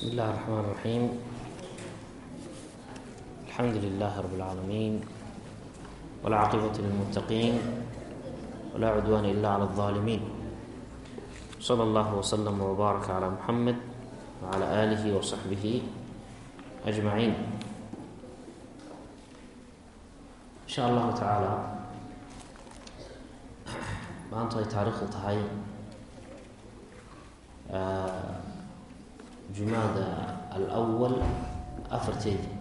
بsم الlh الرحmن الرحيم الحمdu لله رب العاalمين والعاaqبة للمتقين ولا عدوان إلا على الظالمين صلى الله وسلم وbارك على محمد وعلى آله وصحبه أجمعين إن shاء الlahu taعaalى maantu ay taarikhdu tahay jumaada alأwal afarteedii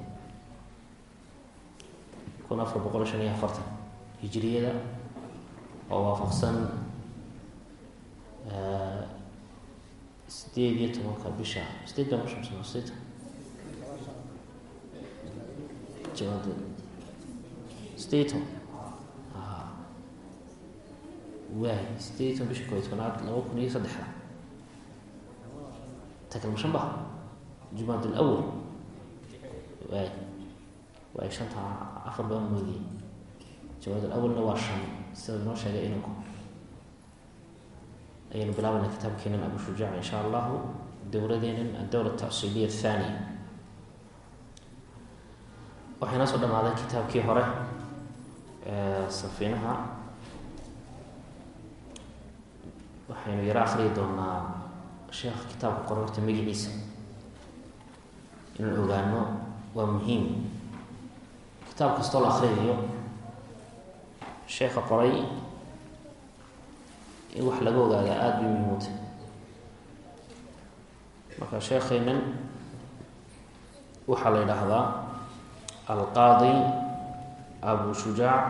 kun afar boqol shan iyo afartan hijiriyada oo waafaqsan sideed iyo tobanka bisha. Sideed baan kushamsana sideed sideed toban. Waay sideed iyo toban bisha kooiy tobanaad laba kun iyo saddexda takalmashan ba jumaad alawal waay shanta afar baa moodiyey jumaad alawalna waa shan sida noo sheegay inanku ayaynu bilaabayna kitaabkeenan abu shujaac in sha allahu dowladeenan adowla tacsiiliya athaniya waxayna soo dhamaaday kitaabkii hore safiinaha waxaynu yaro akriyi doonaa sheekha kitaabka qore horta magaciisa inaan ogaano waa muhiim. Kitaab kastoo la akriyayo sheekha qoray in wax laga ogaada aada bay muhiimutay marka sheekeynan waxaa la yidhaahdaa alqaadi abu shujaac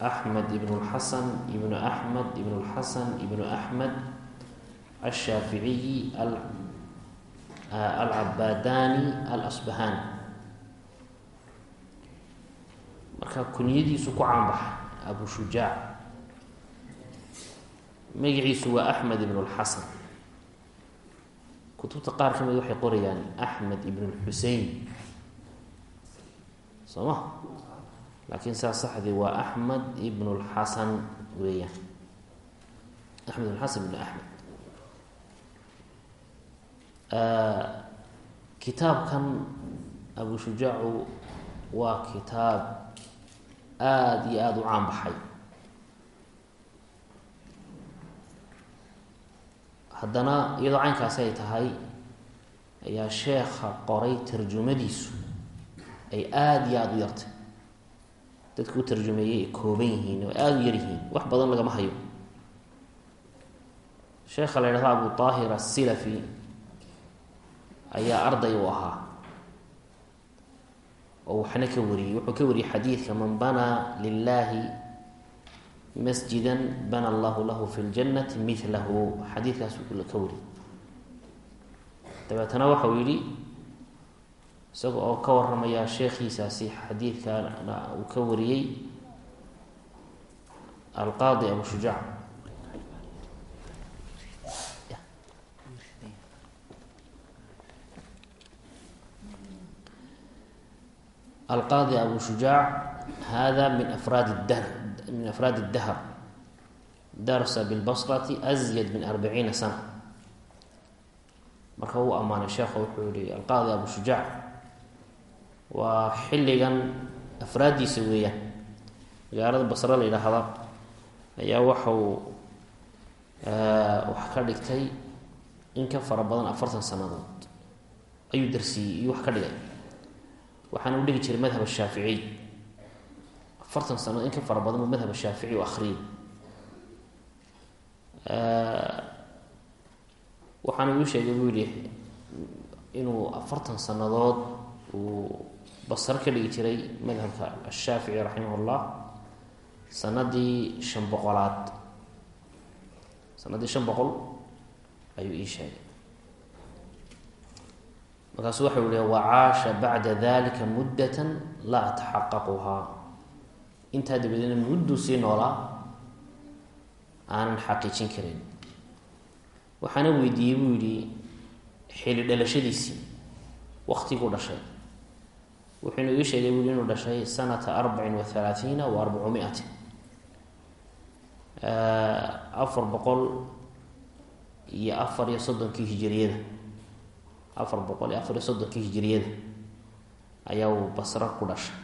axmed ibn اlxasan ibnu axmed ibn اlxasan ibnu axmed الshaaficiyi alcabadani alasbahani marka kunyadiisu ku caanbaxa abu shujaac magaciisu waa axmed ibn اlxasan kutubta qaar ka mid waxay qorayaan axmed ibn اlxusein soo ma laakiin saa saxdii waa axmed ibn اlxasan weeyaan axmed ibn xasan ibn axmed kitaabkan abu shujaacu waa kitaab aada iyo aada u caan baxay. Haddana iyadoo caynkaasi ay tahay ayaa sheekha qoray tarjumadiisu ay aada iyo aada u yartay. Dadku u tarjumeeyey ay kooban yihiin oo aada u yar yihiin. Wax badan lagama hayo. Sheekha la yidhahdo abu aahir asilafi ayaa arday u ahaa. Oo waxna ka wariyey wuxuu ka wariyey xadiidka man banaa lilahi masjida bana allahu lahu fi ljanati milahu xadiidkaas ka wariyey. Dabeetana waxau yihi isaga oo ka waramaya sheekhiisaasi xadiidkana uu ka wariyey alqaadi abu shujaac alqaadi abu shujaac hada min afraad dahr min afraad اdahr darsa bilbasrati azyad min arbaciina sana marka uu ammaanay sheekha wuxuu yihi alqaadi abu shujaac waa xilligan afraaddiisa weeyaan magaalada basre la yidhaahda ayaa waxau wax ka dhigtay in ka fara badan afartan sanadood ayuu darsiiyey iyo wax ka dhigay waxaana u dhigi jiray madhab ashaaficiy afartan sanadood in ka fara badan buu madhab ashaafici u akriyay waxaana uu sheegay buu yihi inuu afartan sanadood uu basar ka dhigi jiray madhabka ashaafici raximah llah sanadii shan boqolaad. Sanadii shan boqol ayuu ii sheegay markaasu waxau yihi wacaasha bacda dalika muddatan laa ataxaqaquhaa intaa dabadeedna mudduu sii noolaa aanan xaqiijin karin. Waxaana weydiiyey buu yihi xili dhalashadiisii waktiguu dhashay. Wuxuuna ii sheegay buu yihi inuu dhashay sanata arbacin wa halaathiina wa arbacumiatin afar boqol iyo afar iyo soddonkii hijiriyada afar boqol iyo afar iyo soddonkii hijiriyada ayaa uu basra ku dhashay.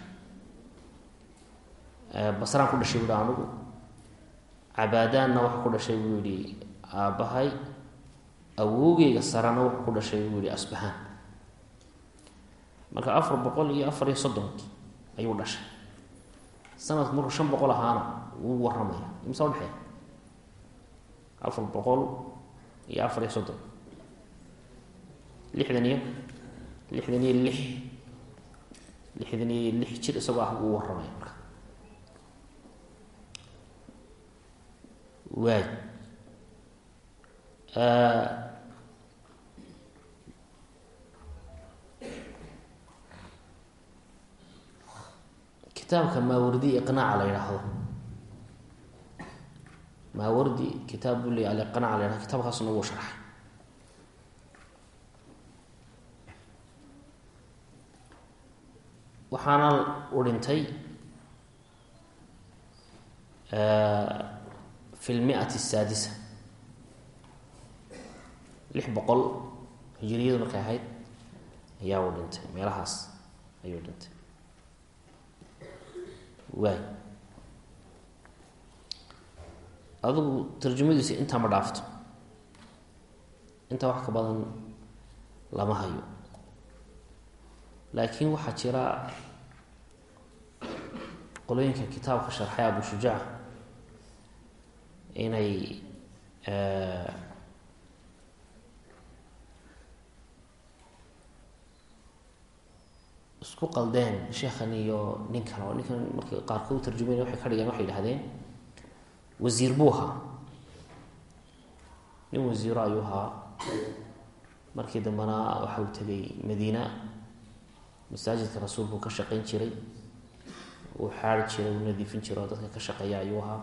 Basraan ku dhashay buuhi anugu cabaadaanna waxa ku dhashay buu yihi aabbahay awowgeyga sarana wuxuu ku dhashay buu yihi asbahaan. Marka afar boqol iyo afar iyo soddonkii ayuu dhashay. Sanadku markuu shan boqol ahaana wuu waramaya imsa udhexeeya afar boqol iyo afar iyo soddon lixdan iyo lixdan iyo lix lixdan iyo lix jir isagoo ah wuu waramaya marka. Waay. Kitaabka maawardi iqnaaca la yidhaahdo maawardi kitaab buu leey aliqnaac la yhahdo kitaabkaasna wuu sharxay waxaana u dhintay fi lmiati asaadisa lix boqol hijiriyadu markay ahayd ayaa uu dhintay meelahaas ayuu dhintay waay. Adigu tarjumadiisa intaa ma dhaafto. Intaa wax ka badan lama hayo laakiin waxaa jira qolooyinka kitaabka sharxay abu shujaac inay isku qaldeen sheekhan iyo nin kale oo ninkan markay qaarkood u tarjumayn waxay ka dhigeen waxay idhahdeen wasiir buu ahaa nin wasiiro ayuu ahaa. Markii dambena waxa uu tegay madiina masaajidka rasuulku ka shaqayn jiray. Uu xaari jiray uu nadiifin jiray oo dadka ka shaqeeya ayuu ahaa.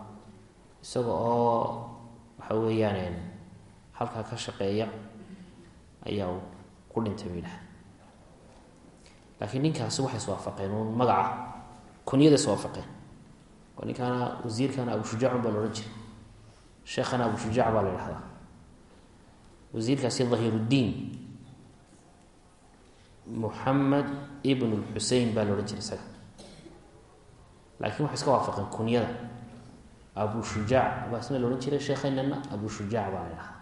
Isaga oo waxa weeyaan halkaa ka shaqeeya ayaa ku dhintay bay dhaha laakiin ninkaasi waxay iswaafaqeen uun magaca kunyada iswaafaqeen oo ninkaana wasiirkana abu shujaacun baa la odhan jiray. Sheekhana abu shujaac baa la idhahdaa wasiirkaasi dhahiiruddiin muxamed ibn lxusein baa la odhan jiray isaga laakiin waxay iska waafaqeen kunyada abu shujaac baa isna la odhan jiray sheekheynana abu shujaac baa la idhahdaa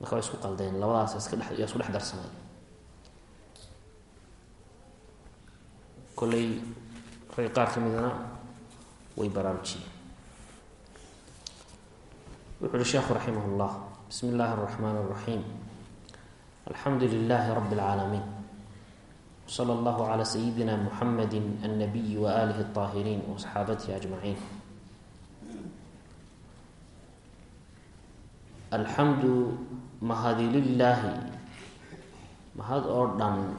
marka way isku qaldeen labadaas iska dhe yaa isku dhex darsamay kolley rag qaar ka midana way baraarujiyeen wuxu uhi sheekhu raximah اllah bismi اllahi الرaxman الraxim alxamdu lilahi rab اlcaalamiin wslى اllah عlى sayidina muxamedi الnabiyi waalihi الطaahiriin وaصxaabatihi ajmaciin alxamdu mahadi lilaahi mahad oo dhan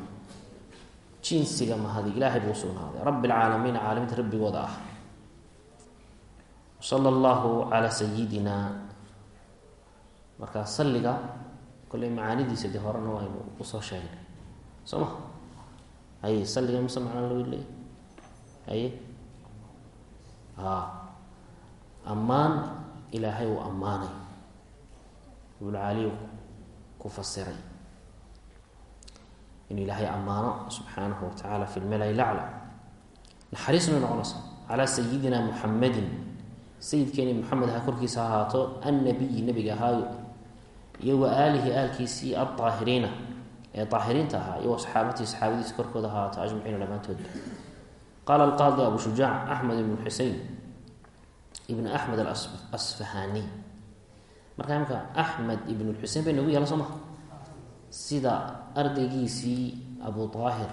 jinsiga mahadi ilaahay buu usugnaaday rabi اlcaalamiin caalamiinta rabbigooda ah sala allahu calaa sayidina markaa salliga kolley macaanidiisa dee horena waynu u soo sheegnay soo ma? Haye salliga mise macnaa loo leey haye a ammaan ilaahay uu ammaanay. Ibulcaaliyu ku fasiray. Inuu ilaahay ammaano subxaanahu watacaala fi lmalai lacla. Naxariisnay noqonaysa calaa sayidina muxamedin sayidkeeni maxamed ha korkiisa ha ahaato. Annabiyi nebiga ahaayo iyo wa aalihi aalkiisii aldaahiriina ee daahiriinta ahaa iyo asxaabatihi saxaabadiisa korkooda ha ahaato ajmaciina dhammaantoodba qaala alqaadi abu shujaac axmed ibnu xusein ibn axmed alasfahaniy marka imka axmed ibn xusein bay noogu yaalla soo maha sida ardaygiisii abu daahir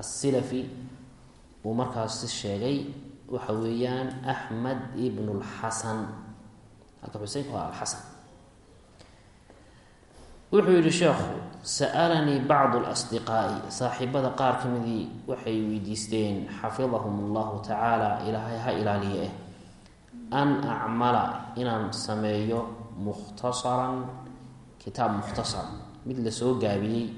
asilafi uu markaasi sheegay waxa weeyaan axmed ibn lxasan halka xuseynku waa alxasan wuxuu yihi sheekhu sa'alanii bacdu lasdiqaa'i saaxiibada qaar ka midii waxay weydiisteen xafidahum allahu tacaala ilaahay ha ilaaliye. Eh an acmala inaan sameeyo mukhtasaran kitaab mukhtasar. Mid la soo gaabiyey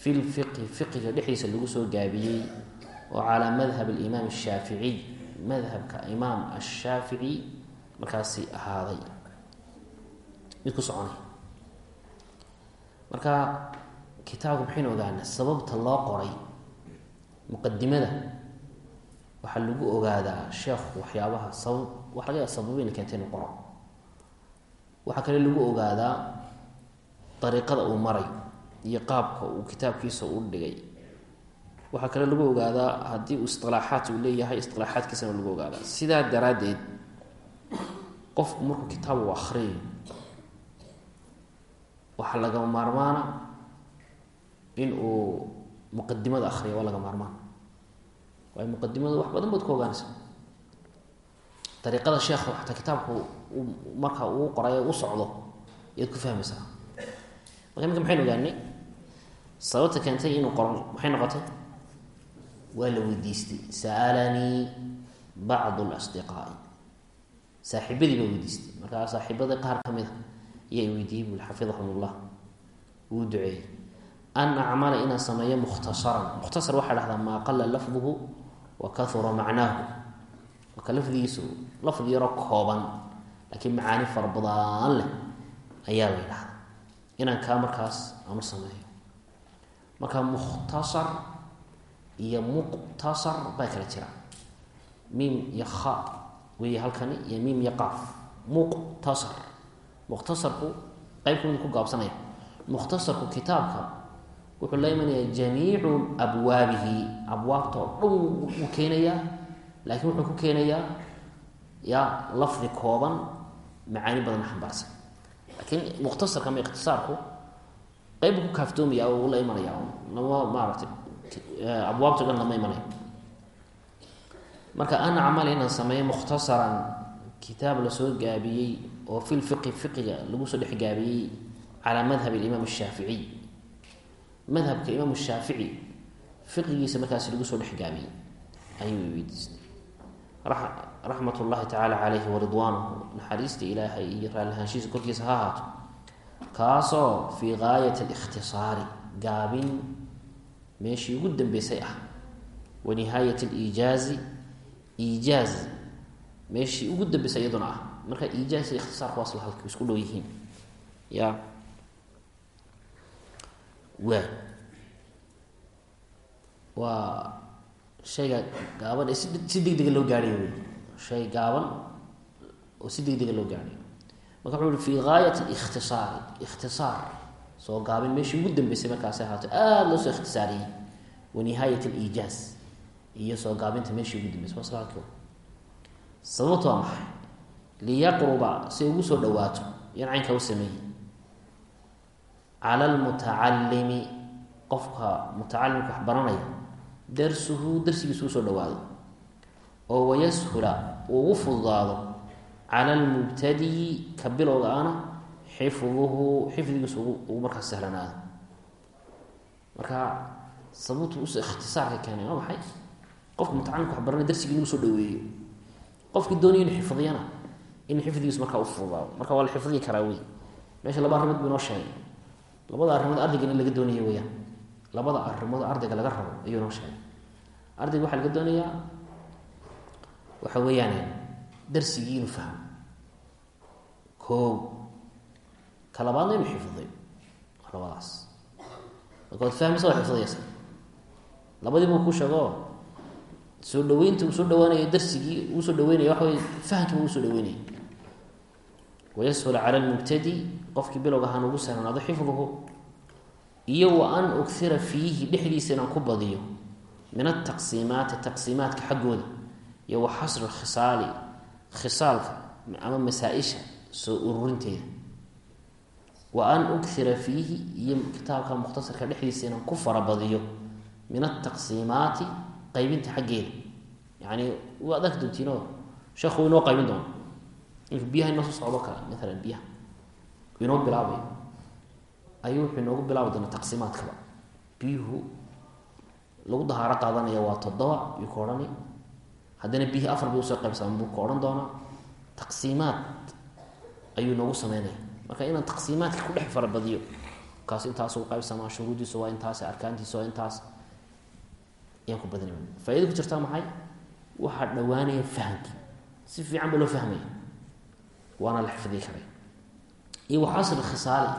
fi lfiqhi fiqiga dhexdiisa lagu soo gaabiyey oo calaa madhab alimaam ashaaficiy madhabka imaam ashaafici markaasi ahaaday. Mid ku soconay marka kitaabka maxaynu ogaana sababta loo qoray muqadimada waxaa lagu ogaadaa sheekhu waxyaabaha sabab waxa laga yaaba sababeyna keentay inu qoro. Waxaa kale lagu ogaadaa dariiqada uu maray iyo qaabka uu kitaabkiisa u dhigay. Waxaa kale lagu ogaadaa haddii uu isilaaxaat uu leeyahay isilaaxaadkiisana lagu ogaadaa. Sidaa daraaddeed qofku markuu kitaab uu akriyayo waxaa lagama maarmaana in uu muqadimada akriyo waa laga maarmaan. Waayo muqadimada wax badan baad ku ogaanaysa. Dariiqada sheekha xataa kitaabku marka uu qoray u socdo ayaad ku fahmaysaa. Marka iminka maxaynu ogaanay sababta keentay inuu qoran maxay noqotay? Waa la weydiistay. Sa'alanii bacdu lasdiqaa'i saaxiibadii baa weydiistay. Markaa saaxiibadii qaar ka mid a ayaa weydiiyey bui xafidahum llah wuu duceeyey. An acmala inaan sameeyo mukhtasaran. Mukhtasar waxaa dhahdaa maa qala lafduhu wa kahura macnaahu. Marka lafdigiisu lafdi yaro kooban laakiin macaani fara badaan leh ayaa la ydhahdaa inaan kaa markaas aanu sameeyo. Marka mukhtasar iyo muqtasar baa kala jira miim iyo kha weeye halkani iyo miim iyo qaaf. Muqtasar mukhtasarku qeyb ka mid ku gaabsanaya. Mukhtasarku kitaabka wuxuu la imanayaa jamiicu abwaabihi. Abwaabta oo dhan wuu keenayaa laakiin wuxuu ku keenayaa ya lafdi kooban macaani badan xambaarsan. Laakiin mukhtasarka ama ikhtisaarku qeyb ku kaaftoomaya oo la imanaya lama maaratay abwaabta o dhan lama imanayo. Marka ana camal inaan sameeyo mukhtasaran kitaab la soo gaabiyey oo fi lfiqi fiqiga lagu soo dhex gaabiyey calaa madhab alimaam ashaaficiy madhabka imaam shaafici fiqigiisa markaasi lagu soo dhex gaabiyey. Ayuu weydiistay. Raxmat ullahi tacaala caleyhi waridwaanuhu naxariista ilaahay iyo raallahaanshihiisa korkiisa ha ahaato. Kaasoo fii gaayati alikhtisaari gaabin meeshii ugu dambeysay ah. Wa nihaayat aliijaazi iijaaz meeshii ugu dambeysay iyaduna ah marka iijaaz iyo ikhtisaarku waasla halka isku dhow yihiin ya waa waa shayga gaaban ee si si deg dega loo gaadhayo wey shay gaaban oo si deg dega loo gaadhayo marka wuxuu uhi fi gaayat alikhtisaari ikhtisaar. Soo gaabin meeshii ugu dambeysay markaasi ahaato aada loo soo ikhtisaariyey. Wa nihaayat aliijaaz iyo soo gaabinta meeshii ugu dambeysay. Waa sababtu waa maxay liyaqruba si ugu soo dhawaato yan caynka u sameeyey. Cala almutacalimi qofka mutacalimka wax baranaya darsuhu darsigiisu u soo dhawaado oo wayashula uu ugu fududaado cala almubtadiyi ka bilowga ana xifduhu xifdigiisu ugu markaas sahlanaado. Marka sababtu us ikhtisaarka keenay waa maxay? Qofka mutacalimka wax baranaya darsigii inuu soo dhaweeyo qofkii doonaya inu xifdiyana in xifdigiisu markaa u fududaado. Marka waa la xifdiyi karaa wey meesha laba arrimood buu inoo sheegay. Labada arrimood ardayga in laga doonaya weyaan labada arrimood ardayga laga rabo ayuu noo sheegay. Ardayga waxaa laga doonayaa waxa weeyaan darsigii inuu fahmo koo ka labaadna inuu xifdiyo labadaas. Marka waad fahmaysa waad xifdiyaysa labadii buu ku sheego soo dhaweynta uu soo dhawaanayo darsigii uu soo dhaweynaya waxa wey fahamkiiba uu soo dhaweynaya wayashula cala lmubtadi qofkii bilowg ahaan ugu sahlanaado xifduhu iyo wa an ughira fiihi dhexdiisa inaan ku badiyo min ataqsiimaati taqsiimaadka xaggooda iyo wa xasri khisaali khisaalka ama masaa-isha soo ururinteeda wa an ughira fiihi iyo kitaabka mukhtasarka dhexdiisa inaan ku farabadiyo min ataqsiimaati qaybinta xaggeeda yani waad arki doontiinoo sheekhu inoo qaybin doono inka biyaha inoo soo socdo kale maalan biyaha inoo bilaabayo ayuu wuxuu inoogu bilaabi doonaa taqsiimaadkaba biyuhu lagu dahaaro qaadanaya waa toddoba yuu ka odhani. Haddana biyihii afar bay u soo qaybsaman buu ka odhan doonaa. Taqsiimaad ayuu noogu sameynaya. Marka inaan taqsiimaadka ku dhex farabadiyo kaas intaas qaybsamaa shuruudiisu waa intaas arkaantiisu waa intaas ayaan ku badinay faaida ku jirtaa maxay? Waxaa dhawaanaya fahamki si fiican ba loo fahmaya waana la xifdiyi karay. Iyo waxasri khisaali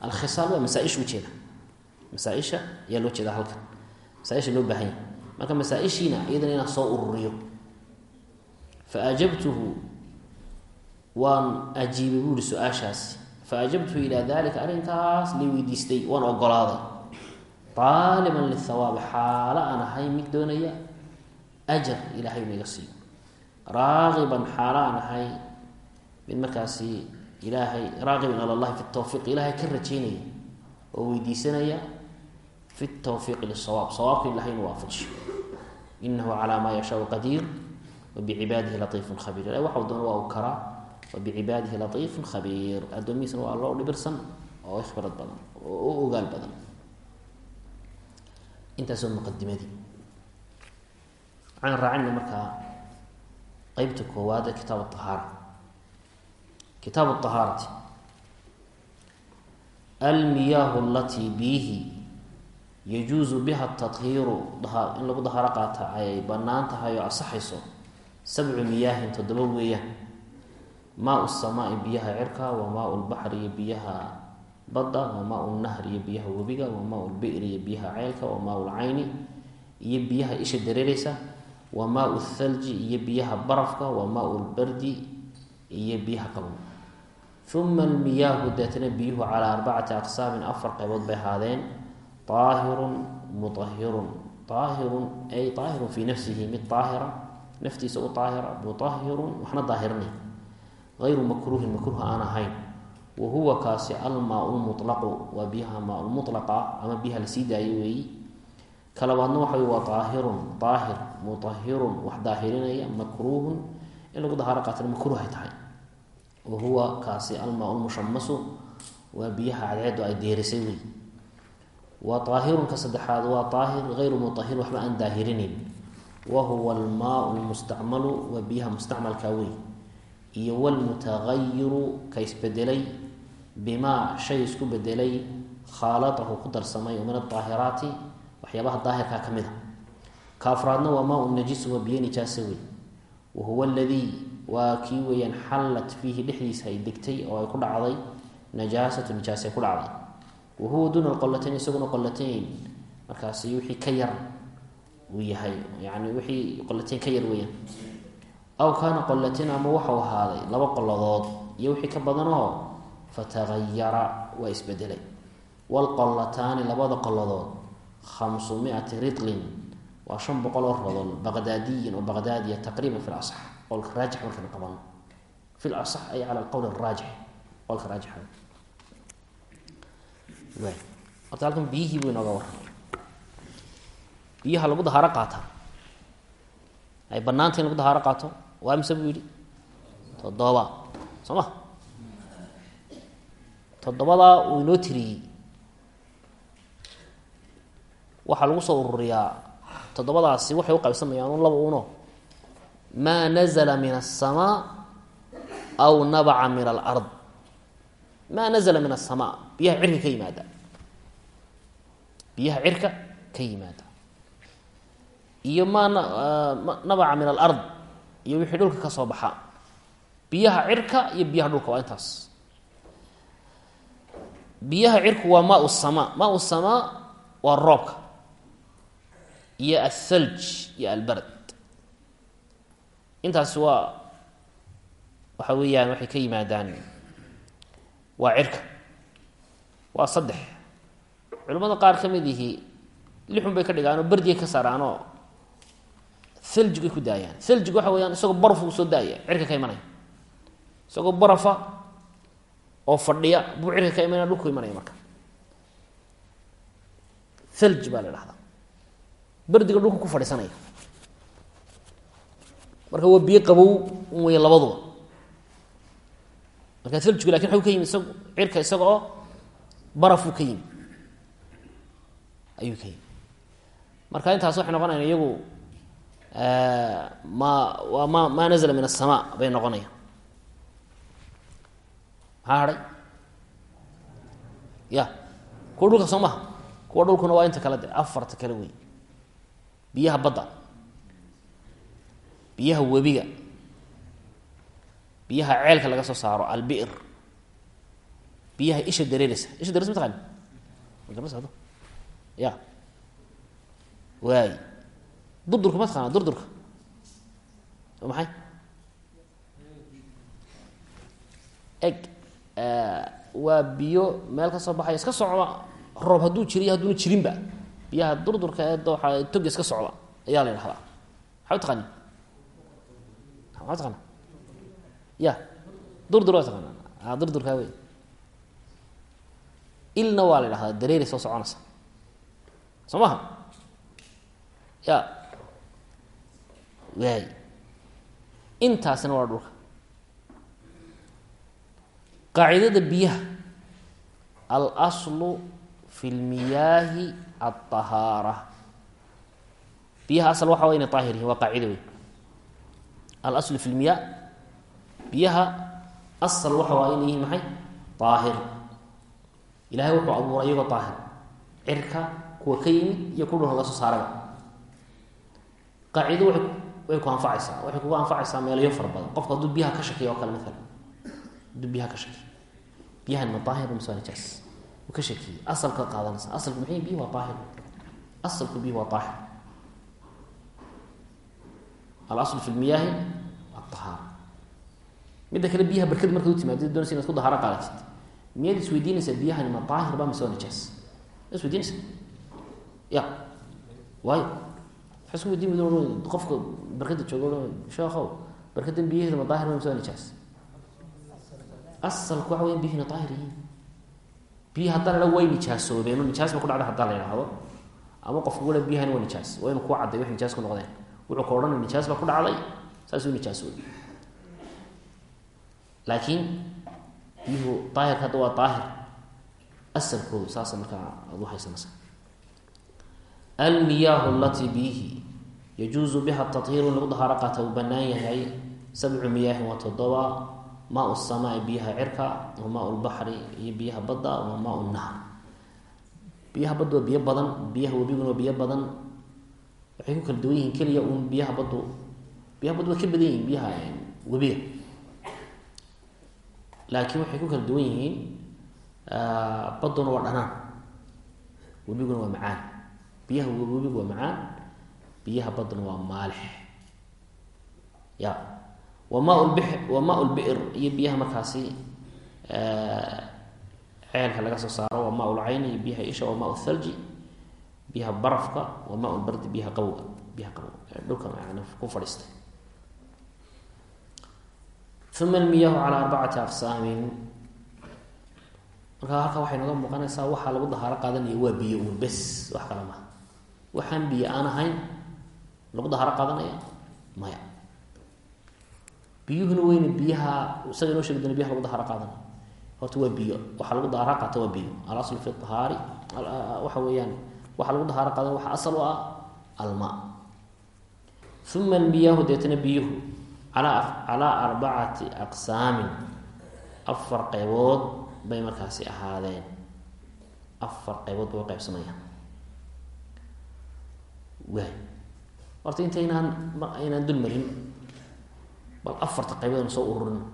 alkhisaal waa masaaisha ujeeda masaaisha ayaa loo jeedaa halkan. Masaaisha loo baahan yahy marka masaaishiina iyadana inaan soo ururiyo. Fa ajabtuhu waan ajiibay buuhi su'aashaasi. Fa ajabtuhu ilaa dalika arrinkaas la weydiistay waan ogolaaday. Aaliban lihawaabi xaalo aan ahay mid doonaya ajar ilaahay inu iga siiyo. Raaqiban xaalo aan ahay mid markaasi ilaahay raaqiban ala llahi fi tawfiiq ilaahay ka rajeynaya oo weydiisanaya fi tawfiiqi lisawaab sawaabka ilahay inu waafajiyo inahu calaa maa yashaau qadiir wabicibaadihi laiifun khabiir. Ilahy waxau doona waa u karaa wabicibaadihi laiifun khabiir. Addoomihiisna waa loo dhibirsan oo khibrad badan oo u ogaal badan. Intaasoo muqadimadii waxaan raacina markaa qeybta koowaad ee kitaab ahaara kitaab ahaarati almiyaahu alatii biihi yajuusu biha tahiiru in lagu dahaaro qaata ayay bannaan tahay oo asaxayso sabcu miyaahin toddoba weeyaan maa samaai biyaha cirka wa maau lbaxri iyo biyaha badda wa maau nahri iyo biyaha webiga wa maau lbiri iyo biyaha ceylka wa lcayni iyo biyaha isha dareereysa wa maau thalji iyo biyaha barafka wa lbardi iyo biyaha qabow uma almiyaahu deetna biyuhu calaa arbacati aqsaamin afar qaybood bay ahaadeen aahirun muahirun aahirun ay aahirun fii nafsihi mid aahira naftiisa u aahira muahirun waxna daahirinay ayru makruuhin makruuh aan ahayn wa huwa kaasi almaa lmulaqu waa biyaha maa lmulaqa ama biyaha la sii daayo weeyi kalabaadna waxa waa aahirun aahir muahirun wax daahirinaya makruuhun in lagu dahaaro qaatana makruuhay tahay wa huwa kaasi almaa lmushamasu waa biyaha cadceedu ay deerisay wey wa aahirunka saddexaad waa aahir ayru muahir waxba aan daahirinayn wa huwa almaau lmustacmalu waa biyaha mustacmalka wey iyo wlmutagayiru ka isbedelay bimaa shay isku bedelay khaalatahu ku darsamay oo min aaahiraati waxyaabaha daahirkaa ka mid a ka huwa aladii waa kii weeyaan xallat fiihi dhexdiisa ay degtay oo ay ku dhacday najaasatu nijaas ay ku dhacday. Wa huwa duuna qolatayn isaguna qolatayn markaasi wixii ka yar uu yahay yani wixii qolatayn ka yar weeyaan. Aw kaana qolatin ama waxau ahaaday laba qoladood iyo wixii ka badanoo fatagayara waa isbedelay. Wlqolataani labada qoladood khamsu miati ritlin waa shan boqol oo rodol baqdaadiyin oo baqdaadiya taqriiban fi lasax raajix markaynu qabano fi lasax ay cala alqowl araajix qowlka raajix horta halkan biyihii buu inooga waran biyaha lagu dahaaro qaata ay banaanta in lagu dahaaro qaato waa mise buu yidhi? Toddoba. Soo ma? Toddobadaa uu inoo tiriyey. Waxaa lagu soo ururiyaa. Toddobadaasi waxay u qaybsamayaan un laba uno maa nazla min aلsamaa aw nabaca min alard. Maa nazla min aلsamaa biyaha cirka ka yimaada. Biyaha cirka ka yimaada. Iyo maa nabaca min alard. Iyo wixii dhulka ka soo baxa. Biyaha cirka iyo biyaha dhulka waa intaas. Biyaha cirku waa maa samaa maa samaa waa roobka. Iyo athalj iyo albarad intaasi waa waxa weeyaan waxay ka yimaadaan waa cirka waa saddex. Culimmada qaar ka mid ihii lixun bay ka dhigaanoo berdiyay ka saaraanoo thaljigay ku daayaan. Thaljigu waxa weyaan isagoo barafuu soo daaya cirka ka imanaya. Isagoo barafa oo fadhiya buu cirka ka imanaya dhulku imanaya marka. Thalj baa la dhahdaa berdiga dhulka ku fadhiisanaya marka waa biyo qabow un weya labaduba. Marka thaljigu laakiin waxuu ka yimid isagu cirka isaga oo barafuu ka yimid. Ayuu ka yimid. Marka intaas waxay noqonayan iyagu ma waa ma maa nazla min aلsamaa bay noqonayaan. Maxaa hadhay ya kuwa dhulka soo maha kuwa dhulkuna waa inta kale de afarta kale wey biyaha badda biyaha webiga. Biyaha ceelka laga soo saaro albir biyaha isha dareereysa isha dareersa mataqani ya. Waay. Durdurka ma taqaana durdurka waa maxay? Eg waa biyo meel ka soo baxaya iska socda. Roob hadduu jiriyo hadduuna jirinba. Biyaha durdurka ee dooxa toga iska socda. Ayaa la yidhahdaa maxaa u taqaani maxaa taqaana ya. Durdur waa taqaana durdurkaa wey ilna waa la yidhahdaa dareeri soo soconaysa. Soo maha ya. Waay intaasina waa dhulka. Qaacidada biyaha. Alslu fi lmiyaahi alطahaara biyaha asal waxa wa inay aahir yihiin waa qaacida wey alaslu fi lmiyaa biyaha asal waxa waa inay yihiin maxay? Aahir ilahay wuxuu abuuray iyagoo aahir cirka kuwa ka yimid iyo ku dhulka laga soo saaraba qaacido way ku anfacaysaa waxay kugu anfacaysaa meelayo fara badan. Qofku hadduu biyaha ka shakiyo oo kale maala hadduu biyaha ka shakiyo biyahan ma aahir mise waa nijaas uu ka shakiyey asalka qaadanaysa. Asalku maxay biyi waa aahir asalku biyi waa aahir alaslu fi lmiyaahi ahaara midda kale biyaha barkad markay u timaado doonaysa inaad ku dahaaro qaadatid miyaad isweydiinaysaa biyahani ma aahir ba mise waa nijaas ma isweydiinaysa ya. Waayo waxaa isku weydiin qofka barkada joogo sheekhow barkadan biyaheeda ma daahir ba mise waa nijaas asalku waxa weya biyihina daahir yihiin. Biyi haddaan idha way nijaasoobeen nijaas ba ku dhacda haddaan la idhaahdo ama qofku wala biyahani waa nijaas waa inu kuu cadday wax nijaas ku noqdeen wuxuu ka odhanay nijaas baa ku dhacday saasuu nijaasoobay laakiin biyuhu daahirka hadda waa daahir. Asalkoodu saasa markaa aad u haysanaysa almiyaahu alatii biyihi yajuusu biha tahiiru lagu dahaaro qaata uu banaan yahay sabcu miyaahin waa toddoba maa samaai biyaha cirka wa maa lbaxri iyo biyaha badda wa maa nahr. Biyaha badda waa biyo badan biyaha webiguna waa biyo badan waxay ku kala duwan yihiin keliya uun biyaha baddu biyaha baddu waa ka badan yihiin biyaha webiga. Laakiin waxay ku kala duwan yihiin badduna waa dhanaan. Webiguna waa macaan. Biyaha webigu waa macaan biyaha badduna waa maalix. Ya. Wamaa lbi wamaa lbir iyo biyaha markaasi ceelka laga soo saaro wamaa lcayn iyo biyaha isha wamaa thalji biyaha barafka wamaa lbardi biyaha qawga biyaha qawga dhulka yani ku fadhiistay. Uma almiyaahu calaa arbacati aqsaamin. Markaa halkaa waxay naga muuqanaysaa waxaa lagu dahaaro qaadanaya waa biyo uun bes wax kale maha waxaan biyo aan ahayn lagu dahaaro qaadanaya maya. Biyuhuna weyne biyaha isaga inoo sheegi doona biyaha lagu dahaaro qaadanaya horta waa biyo waxaa lagu dahaaro qaata waa biyo. Alaslu fi ahaari waxa weeyaan waxaa lagu dahaaro qaadanaya waxa asal u ah alma. Uma almiyaahu deetana biyuhu alaa calaa arbacati aqsaamin. Afar qaybood bay markaasi ahaadeen. Afar qaybood bay qaybsamayaan waay. Horta intaynaan aynaan dul marin bal afarta qaybood aynu soo ururino.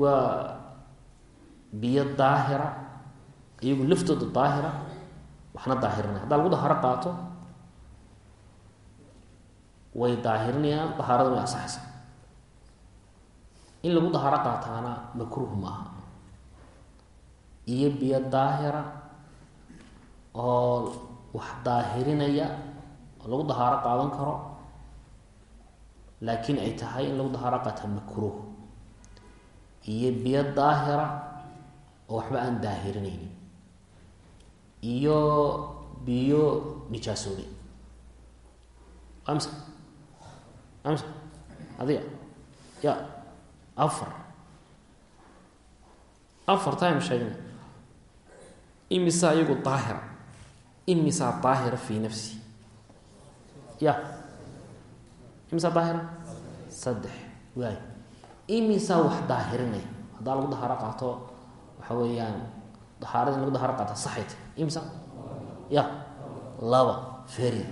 Waa biyo daahira iyagu laftooda daahira waxna daahirinaya haddaa lagu dahaaro qaato way daahirinayaan dahaarada way asaxaysa in lagu dahaaro qaataana makruuh maaha. Iyo biyo daahira oo wax daahirinaya oo lagu dahaaro qaadan karo laakiin ay tahay in lagu dahaaro qaata makruuh. Iyo biyo daahira oo waxba aan daahirinaynin iyo biyo nijaasoobay amsa amsa adiga ya. Afar. Afar time sheegna. Imisaa iyagu daahira imisaa daahira fii nafsi? Ya. Imisaa daahira saddex. Waay imisaa wax daahirinaya haddaa lagu dahaaro qaato waxa weeyaan dahaarada in lagu dahaaro qaata saxayta imisa ya. Laba. Feri.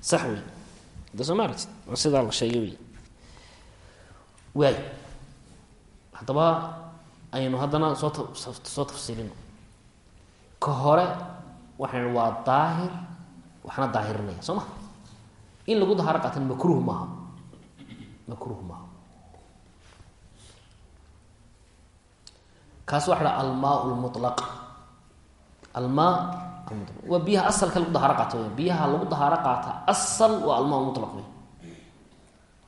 Sax wey de soo la sheegay wey waay. Aynu haddana soo soo tafsiilino. Ka hore waxaan waa daahir waxna daahirinaya soo ma? In lagu dahaaro qaatan makruh maaha makruh maaha kaas waxa almaa lmulaq almaa waa biyaha asalka lagu dahaaro qaata w biyaha lagu dahaaro qaata asal waa almaa mulaq wey.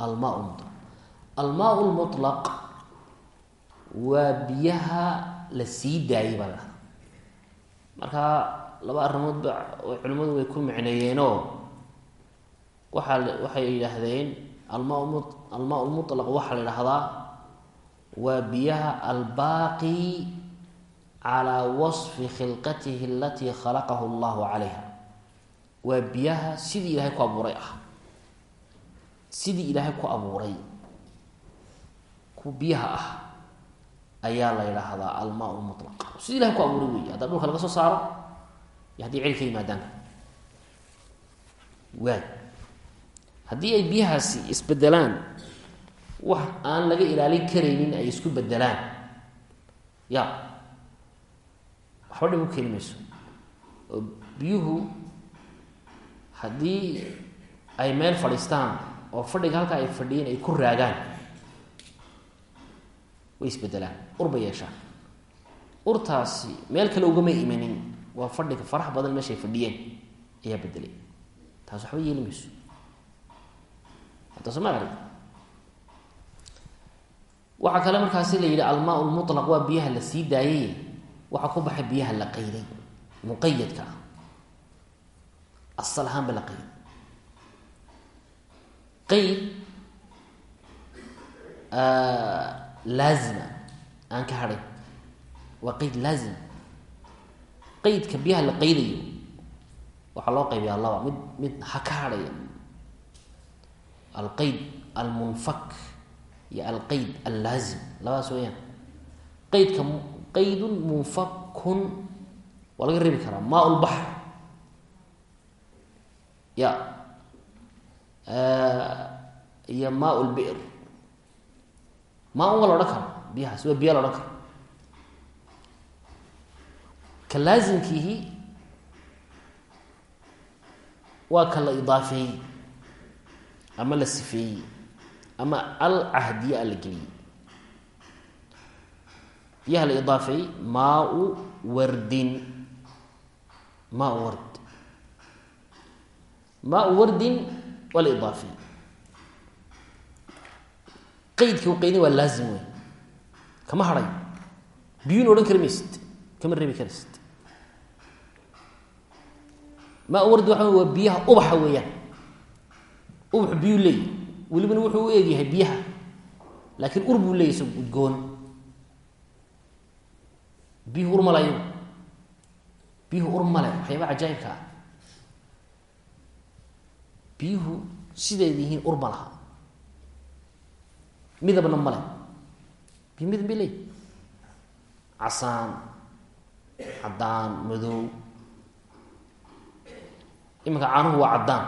Almaa mulaq almaa lmulaq waa biyaha la sii daayay baa la dhahda marka laba arrimoodba culimmadu way ku micneeyeenoo waxaa waxay yidhaahdeen almaa almaa lmutlaq waxaa la idhahdaa waa biyaha albaaqi calaa wasfi khilqatihi alatii khalaqahu allahu calayha waa biyaha sidii ilaahay ku abuuray ah sidii ilaahay ku abuuray ku biyaha ah ayaa la yidhaahdaa almaa lmutlaq sidii ilahay ku abuuray wey haddaa dhulka laga soo saaro iyo haddii cel ka yimaadaan waay haddii ay biyahaasi isbedelaan wax aan laga ilaalin karaynin ay isku bedelaan ya waxba dhib u keeni mayso oo biyuhu haddii ay meel fadhiistaan oo fadhiga halkaa ay fadhiyeen ay ku raagaan way isbedelaan ur bay yeeshaan. Urtaasi meel kale ugama imanin waa fadhiga farax badan meeshay fadhiyeen ayaa bedelay taas waxba yeeli mayso. Hadda soo ma arag. Waxaa kale markaasi la yidhi almaa lmutlaq waa biyaha la sii daayay waxaa ku baxay biyaha la qayday muqayadka ah. Asal ahaanba la qayday qayd laazima aan ka hadhay. Waa qeyd laazim. Qeydka biyaha la qaydayo waxaa loo qaybiyaa laba mid mid ha ka hadhaya. Alqeyd almunfak iyo alqeyd allaazim labadaas weyaan qeydka qaydun munfakun waa laga reebi karaa maa lbaxr ya iyo maa lbir maa un waa la odhan kara biyahaas waa biya la odhan kara ka laazimkiihi waa ka la idaafeeyey ama la sifeeyey ama al cahdiya a la geliyey biyaha la idaafeeyey maau wardin. Maau ward. Maau wardin waa la idaafeeyey qeydkii u qeydin waa laazim wey kama hadhayo biyuuna odhan kari maysid kama reebi karaysid maa wardi waxa waa biyaha ubaxa weeyaan. Ubaxu biyuu leeyahy welibana wuxuu u eegyahay biyaha. Laakiin ur buu leeyahy isag udgoon biyuhu ur male ayagu biyuhu ur male waxyaaba cajaayibka ah. Biyuhu sideed yihiin ur ma laha. Midabna male. Biyu midab bay leeyihi casaan caddaan madow. Iminka caanuhu waa caddaan.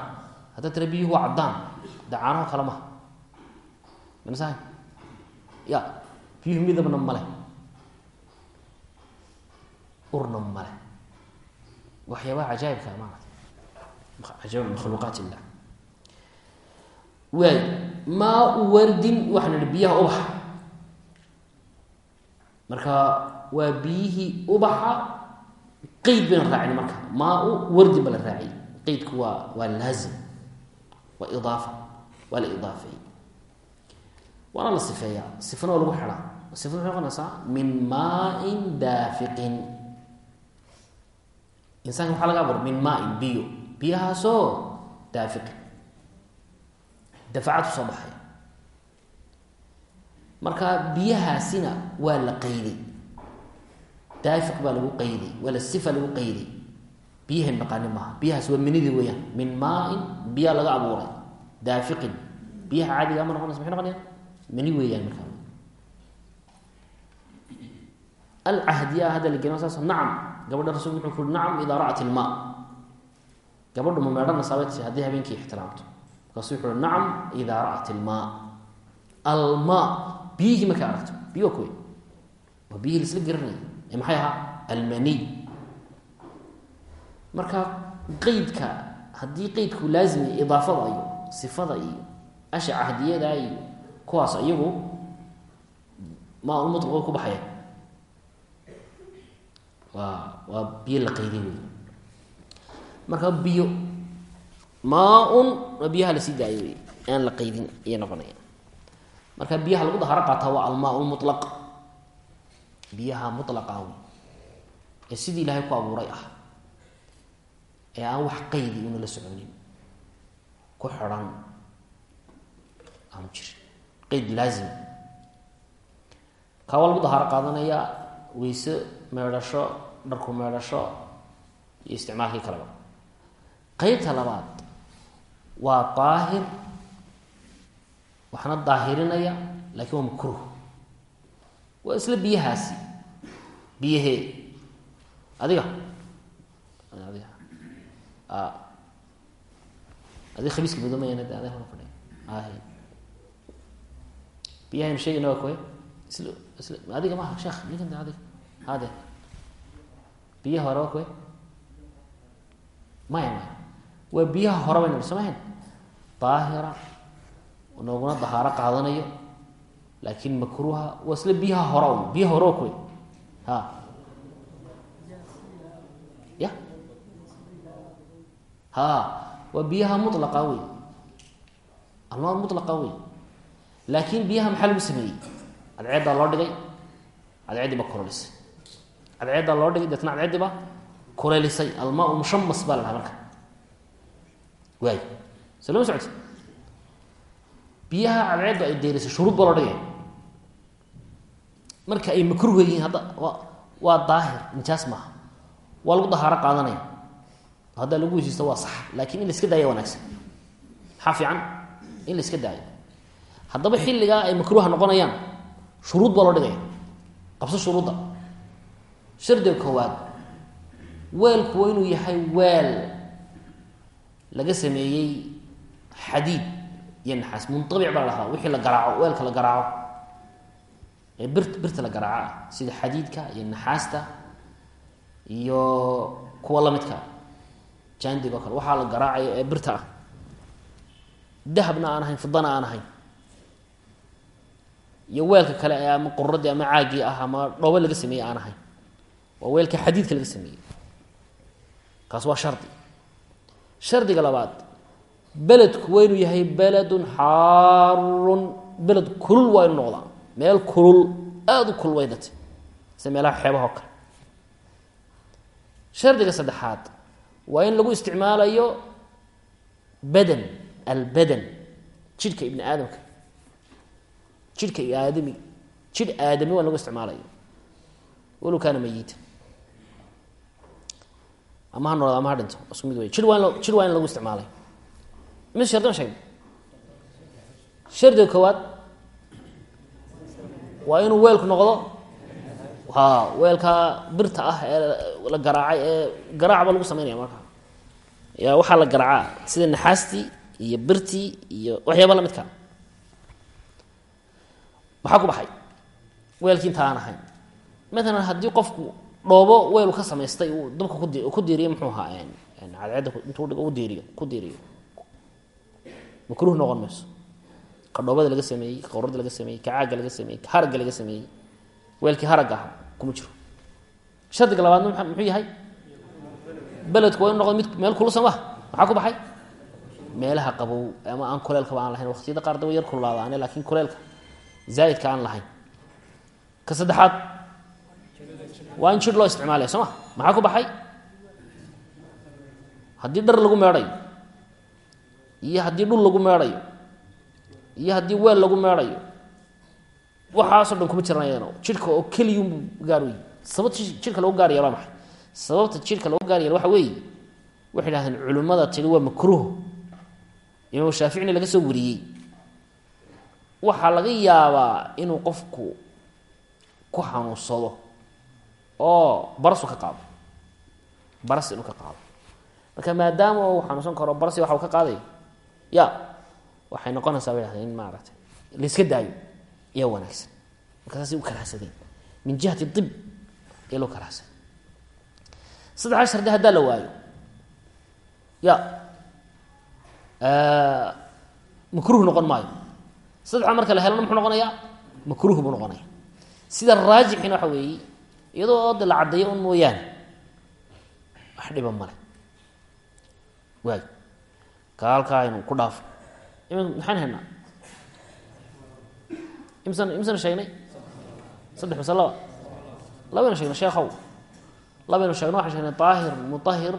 Haddaa tira biyuhu waa caddaan de caanaho kale maha mansa ya biyuhu midabna male urna male. Waxyaabaha cajaayib makhluuqaat illah. Waay maa u wardin waxaan idhi biyaha ubaxa. Marka waa biyihii ubaxa qeyd bayna raacin marka. Maa u wardin ba la raaciyay qeydku waa waa laazim waa idaafa waa la idaafeeyey waana la sifeeyaa. Sifana waa lagu xidhaa. Sifada waxay noqonaysaa min maain daafiqin insaanka maxaa laga abuura min maain biyo. Biyahaasoo daafiqin dafacad ku soo baxay. Marka biyahaasina waa la qayday daafiq baa lagu qayday waa la sifa lagu qayday biyahan naqaani maaha. Biyahaas waa minidii weeyaan. Min maain biyaa laga abuuray. Daafiqin. Biyaha caadiga ma noqonaysa maxay noqonayaan mini weeyaan markaa. Alcahdiya hadda la geno saas nacam gabadha rasulku wuxuu ku uri nacam idaa ra'at ilmaa gabadhu ma meedhanaysaa bay tii haddii habeenkii ixtiraamto. Markaasu wuxu uhi nacam idaa ra'at ilmaa almaa biyihii markay aragto biyo kuwe waa biyihii laisla garanayay ee maxay ahaa? Almaniy marka qeydka haddii qeydku laazimay idaafada iyo sifada iyo asha cahdiyada iyo kuwaas iyagu maa ulmutlaq way ku baxayaan waa waa biyo la qeyday wey marka biyo maa-un waa biyaha la sii daayo wey aan la qeydin ayay noqonaya marka biyaha lagu daharo qaataa waa almaa lmutlaq biyaha mutlaqa wey ee sidii ilaahay ku abuuray ah ee aan wax qaydi una la soconin ku xidhan aanu jirin. Qeyd laazim. Kaa waa lagu dahaaro qaadanayaa weyse meedhasho dharku meedhasho iyo isticmaalkii kaleba qeybta labaad waa daahir waxna daahirinaya laakiin waa makruh waa isla biyahaasi. Biyahee adiga. Adiga. Khabiiska madoomaya ad ada hora fadhiya. Ahy biyahaynu sheegayna waa koy isla isla adiga maaha sheekh ninkan adiga. Hade biyaha hore waa koy maya maya waa biyaha hore baynu samahayn daahira nooguna dahaaro qaadanayo laakin makruha waa isla biyaha hore un biyaha hore koy ha. Ya. Ha. Waa biyaha mulaqa wey almaa mulaqa wey laakin biyaha maxaa lagu sameeyey? Cadceeddaa loo dhigay. Cadceeddii baa kuleelisay cadceeddaa loo dhigay deetna cadceeddii baa kuleelisay almaa mushamas baa la dhaha marka. Waay. So lama biyaha cadceeddu ay deyrisay shuruud baa loo dhigaya marka ay makruha yihiin hadda wa waa daahir nijaas maaha waa lagu dahaaro qaadanaya haddaa lagu weysiisto waa sax laakiin in la iska daaya wanaagsan. Maxaa fiican? In la daayo. Haddaba xilligaa ay makruuha noqonayaan shuruud baa loo dhigaya qabso shuruudda shardiga koowaad weelku waa inuu yahay weel laga sameeyey xadiid iyo naxaas. Muntabic baa la dhahdaa wixii la garaaco weelka la garaaco. Ee birt birta la garaaco ah sida xadiidka iyo naxaasta iyo kuwa lamidka jandig oo kale. Waxaa la garaacayo ee birta ah. Dahabna aan ahayn fidana aan ahayn. Iyo weelka kale ee ama quradii ama caagii ah ama dhoobo laga sameeyey aan ahayn waa weelka xadiidka laga sameeyey. Kaas waa shardi. Shardiga labaad beledku waa yahay beledun xaarun. Beled kulul waa inu noqdaa. Meel kulul aada u kulul way date meelaha xeebaha kale. Shardiga saddexaad waa in lagu isticmaalayo badan albadan. Jidhka ibni aadamka. Jidhka aadami. Jidh aadami waa lagu isticmaalayo. Walow kaana mayita ama ha noolado ama ha dhinto isku mid wey jir waa jir waa in lagu isticmaalayo mis shardi ma sheegna koowaad waa inuu weelku noqdo ha weelka birta ah ee la garaacay ee garaac ba lagu sameynaya marka. Ya waxaa la garaacaa sida naxaastii iyo birtii iyo waxyaaba la midka. Maxaa ku baxay. Weelkii inta aan ahayn. Maalan haddii qofku dhoobo weel ka samaystay dabka ku diiriyo muxuu ahaa cadceedda intuu u diiriyo ku diiriyo. Makruuh noqon mayso. Ka dhoobada laga sameeyey ka qawrada laga sameeyey ka caagga laga sameeyey ka haragga laga sameeyey. Weelkii haragga aha kuma jiro. Shardiga labaadna muxuu yahay? Beledku waa inu noqdo mid meel kulusa ma maxaa ku baxay? Meelaha qabow ama aan kuleelkaba aan lahayn waqtiyada qaar daba yar kululaadaane laakiin kuleelka zaaidka aan lahayn. Ka saddexaad waa in jir loo isticmaalaya soo ma? Maxaa ku baxay? Haddii dhar lagu meedhayo iyo haddii dhul lagu meedhayo iyo haddii weel lagu meedhayo waxaasoo dhan kuma jiranayaan jidhka oo keliyunbu gaar wey sababta jidhka lagu gaar yeela maxay? Sababta jidhka lagu gaar yeela waxa weeye waxay dhahdeen culimmada tiri waa makruuh. Imaam shaaficina laga soo wariyey. Waxaa laga yaabaa inuu qofku ku xanuunsado oo barasu ka qaado. Baras inuu ka qaado. Marka maadaama uu xanuunsan karo barasi waxa uu ka qaaday? Ya waxay noqonaysaa bay in maaragtay layska daayo ayaa wanaagsan. Marka saasay u karahsadeen min jihati dib ayaa loo karahsaday saddexdaa shardi haddaa la waayo. Ya makruh noqon maayo. Saddexa marka la helana muxuu noqonayaa? Makruh buu noqonaya sida raajixina waxa weeye iyadoo de la caddeeyo un mooyaane. Wax dhiba male waay. Ka halkaa aynu ku dhaafo maxaan haynaa? Imsan imsana sheegnay? Saddex mise laba. Labaynu sheegnay sheekhow. Labaynu sheegna waxaan sheegnay daahir mutahir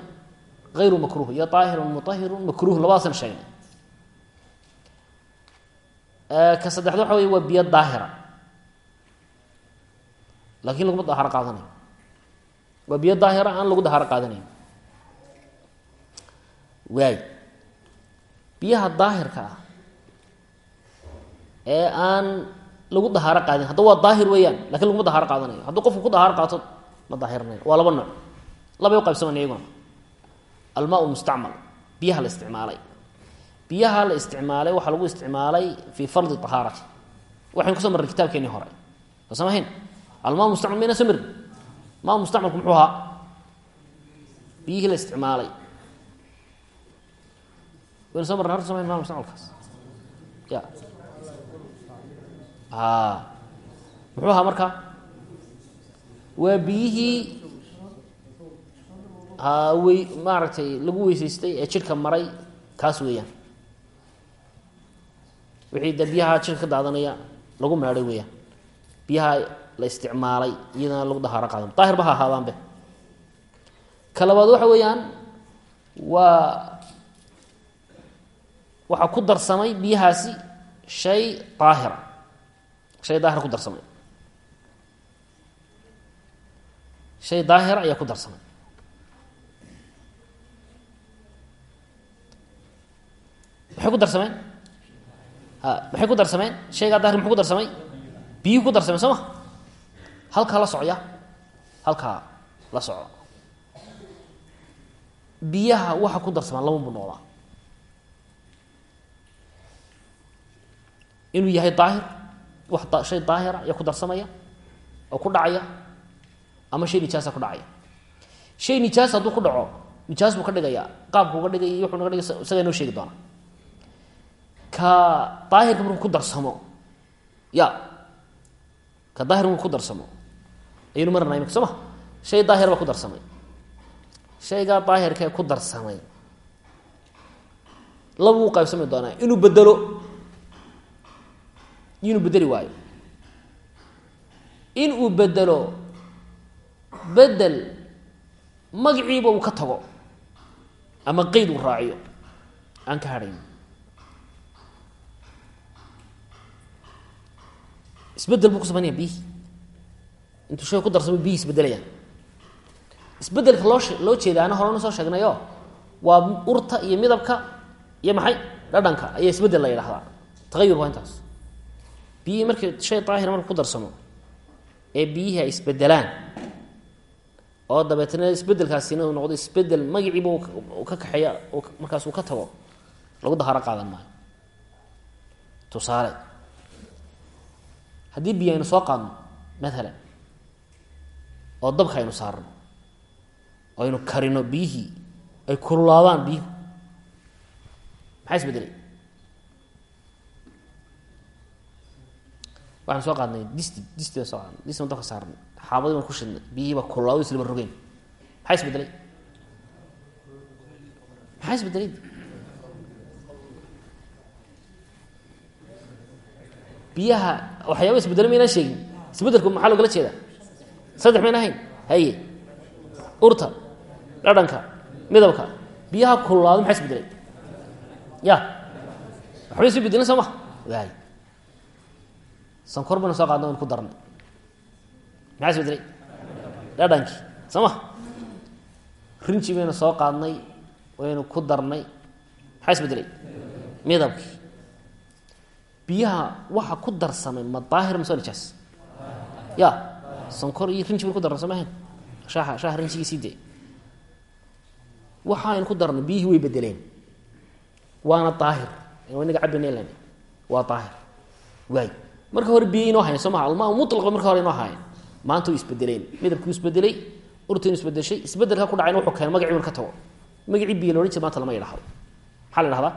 hayru makruh iyo daahirun mutahirun makruh labadaasaynu sheegnay. Ka saddexda waxa wey waa biyo daahira laakin laguma dahaaro qaadanayo. Waa biyo daahira aan lagu dahaaro qaadanayn waay. Biyaha daahirka ah ee aan lagu dahaaro qaadin hadda waa daahir weeyaan laakiin laguma dahaaro qaadanayo. Hadduu qofku ku dahaaro qaato ma daahirnayo waa laba nooc. Labay uqaybsaman iyaguna. Almaa mustacmal. Biyaha la isticmaalay. Biyaha la isticmaalay waxaa lagu isticmaalay fii fardi ahaarati waxaynu kuso marray kitaabkeenii hore. Soo samahayn almaa mustacmal mayna marin maa mustacmalku muxuu ahaa? Biyihii la isticmaalay. Waynu soo marna samayn maa mustacmalkaas. Ya. A muxuu ahaa marka? Waa biyihii wey maaragtay lagu weysaystay ee jidhka maray kaas weeyaan. Wixii de biyaha jidhka ka daadanaya lagu meedhay weeyaan. Biyaha la isticmaalay iyadana lagu dahaaro qaadan. Daahir ba ha ahaadaanbe ka labaad waxa weeyaan waa waxaa ku darsamay biyahaasi shay daahira shay daahira ku darsamay. Shay daahira ayaa ku darsamay. Maxay ku darsameen a maxay ku darsameen shaygaa daahir muxuu ku darsamay? Biyuhu ku darsameen soo ma halkaa la socya? Halkaa la soco. Biyaha waxa ku darsamaan laba buu noqdaa inuu yahay daahir wax shay daahira ayaa ku darsamaya oo ku dhacaya ama shay nijaasa ku dhacaya. Shay nijaas hadduu ku dhaco nijaas buu ka dhigaya qaabku uga dhigay wuxuu naga dhigay isagaa inoo sheegi doona. Ka daahirka markuu ku darsamo ya ka daahir markuu ku darsamo ayaynu marana imika soo shay daahir ku darsamay. Shaygaa daahirkaee ku darsamay. Laba uu qaybsami doonaa inuu bedelo inuu bedeli waayo. In uu bedelo bedel magaciiba uu ka tago ama qeyd uu raaciyo aan ka hadhayn isbeddel buu ku sameynaya biyihii intuu shay ku darsamo biyihii isbedelayaan. Isbedelka loo loo jeedaana horena soo sheegnayo waa urta iyo midabka iyo maxay dhadhanka ayaa isbeddel la yidhahdaa tagayur waa intaas. Biyihii markii shay daahira marka ku darsamo ee biyihii ay isbedelaan oo dabeetna isbedelkaasina uu noqdo isbeddel magaciiba ka kaxeeya markaas uu ka tago lagu daharo qaadan maayo. Tusaale haddii aynu soo qaadno maalan oo dabka aynu saarno oo aynu karino biyihii ay kululaadaan biyuhu maxaa isbedelay? Waxaan soo qaadnay disti disti baan soo qaadnay disti baan dabka saarnay. Xaabadii baan ku shidnay biyihii baa kululaado islaba rogeen maxaa isbedelay? Maxaa isbedelay? Biyaha waxyaaba isbedelo maynaan sheegin. Isbedelku maxaa loogala jeeda saddex mayna ahayn? Haye urta dhadhanka midabka biyaha kululaado maxaa isbedelay ya. Waxbay isu bedelin soo ma? Waay sankor baynu soo qaadna ku darnay. Maxaa isbedelay dhadhankii soo ma? Rinji baynu soo qaadnay waynu ku darnay. Maxaa isbedelay midabkii biyaha waxa ku darsamay ma daahir mase nijaas ya sankor iyo rinji ku darnay soo mahayn shaaha rinjigiisii dee. Waxa aynu ku darnay biyihii way bedeleen waana daahir. Inaga cabanlan waa daahir. Waay. Marka hore biyo inoo hayan soo maha almaa mulqa marka hore inoo hayan maanta way isbedeleen midabkii isbedelay urtaynu isbedeshay isbeddelka ku dhacayna wuxuu keenay. Magacii ka tago. Magacii biyo loodhan jir maanta lama yidhahdo maxaa la idhahdaa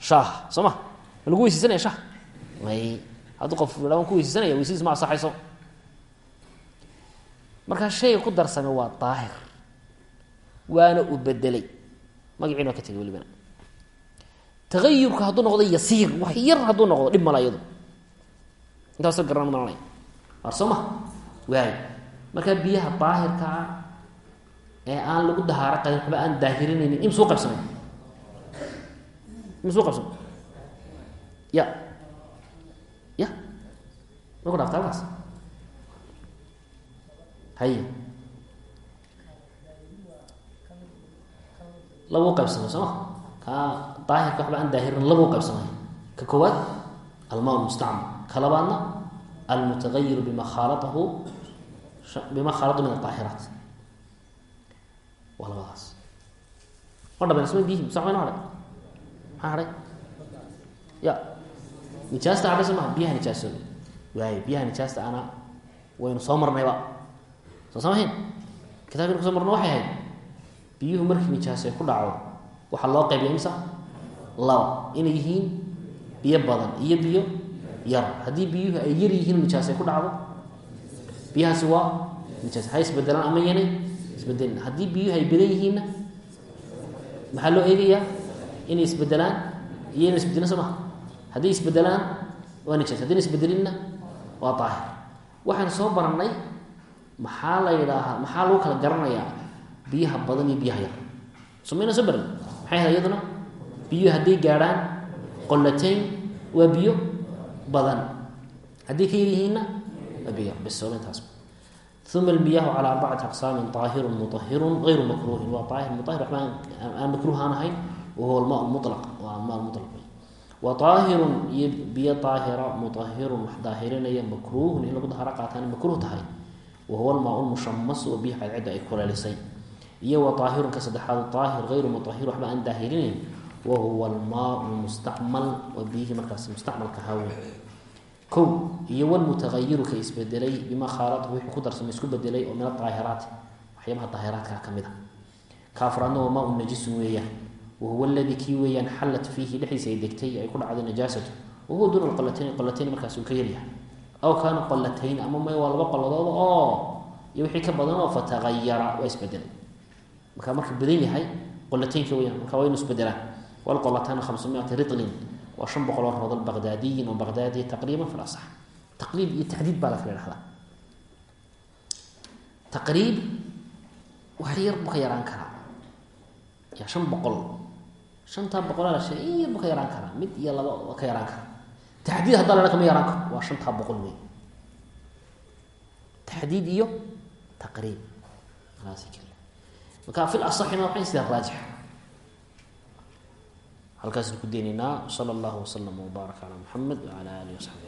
shaah soo lagu weyseysanaya shah may hadduu qof waan ku weyseysanaya weysadiis ma asaxayso markaa shayga ku darsame waa daahir waana u bedelay. Magaciina waa ka tegay welibana. Tagayurka hadduu noqdo yasiir wax yar hadduu noqdo dhib mala iyadu. Intaasoo garan malanaya waar soo ma? Waay markaa biyaha daahirkaa ee aan lagu dahaaro qadin waxba aan daahirinaynin imsuu qabsamay imsuu qabsamay ya. Ya. Ma ku dhaafta halkaas haye labuu qaybsamay soo ma? Ka daahirka waxba aan daahirin labuu qaybsamay ka koowaad almaa mustacmal. Ka labaadna almutagayiru bima khaalatahu bima khaalatu min aaahiraat waa labadaas. Ma dhaben sma biyihi msa mayno hadhay maxaa hadhay ya. Nijaasta hadhay soo maha biyaha nijaasooda waay biyaha nijaasta ana waynu soo marnayba soo samahayn kitabkaynu kuso marno waxay ahayd biyuhu markii nijaas ay ku dhaco waxaa loo qaybiya misa laba inay yihiin biyo badan iyo biyo yar. Haddii biyuhu ay yar yihiin nijaas ay ku dhacdo biyahaasi waa nijaas ha isbedelaan ama yanay isbedelin haddii biyuhu ay badan yihiinna maxaa loo eegayaa? Inay isbedelaan iyo ina isbedelin soo maha isbedelaan waa nijaas haddayna isbedelinna waa daahir. Waxaan soo barannay maxaa la yidhaahaa? Maxaa lagu kala garanayaa? Biyaha badan iyo biyaha yar. So mayna soo baran maxay ahayd iyaduna? Biyuhu hadday gaadhaan qollatayn waa biyo badan. Hadday ka yaryihiinna waa biyo bes intaas uma almiyahu calaa arbacati aqsaamin aahirun muahirun ayru makruuhin. Waa aahir muahir aan makruuh aan ahayn. Wahuwa almaa mulaq waa almaa mulaq wa aahirun iyo biyo aahira muahirun wax daahirinaya makruuhun. In lagu daharo qaataan makruuh tahay wahuwa almaa lmushamasu bihi cadcidda ay kuleelisay iyo wa aahirun ka saddexaad aahir ayru muahir waxba aan daahirinayn wahuwa almaa mustacmal biyihii markaas mustacmalka haawe o iyo wlmutagayiru ka isbedelay bimaa khaalatahu wixii ku darsamay isku bedelay oo min aaahiraati waxyaabaha daahiraadka ka a ka afraadna waa maa najisun weeyaan wahuwa ladii kii weeyaan xallat fiihi dhexdiisa ay degtay ay ku dhacday najaasatu wahuwa duuna qolatayn qolatayn markaas uu ka yaryahay aw kaana qolatayn ama may waa laba qoladood oo iyo wixii ka badan oo fatagayara waa isbedelay marka markuu badan yahay qolataynka weyaan marka waa isbedelaan walqolataana hamsumiati ritlin waa shan boqol oo roodal baqdaadiyin oo baqdaadiya taqriiban fi lasax taqriib iyo taxdiid baa la kala taqriib wax yar buu ka yaraan karaa ya shan boqol shantaa boqolaa la sheegay in yar buu ka yaraan karaa mid iyo laba ka yaraan karaa taxdiid haddaa la kama yaraan karo waa shantaa boqol wey taxdiid iyo taqriib marka fi lasaxina waxay sidaa raajixa halkaasnu ku deynaynaa sala allahu waslama wbaarak calaa muxamed wacala alihi wasaxbi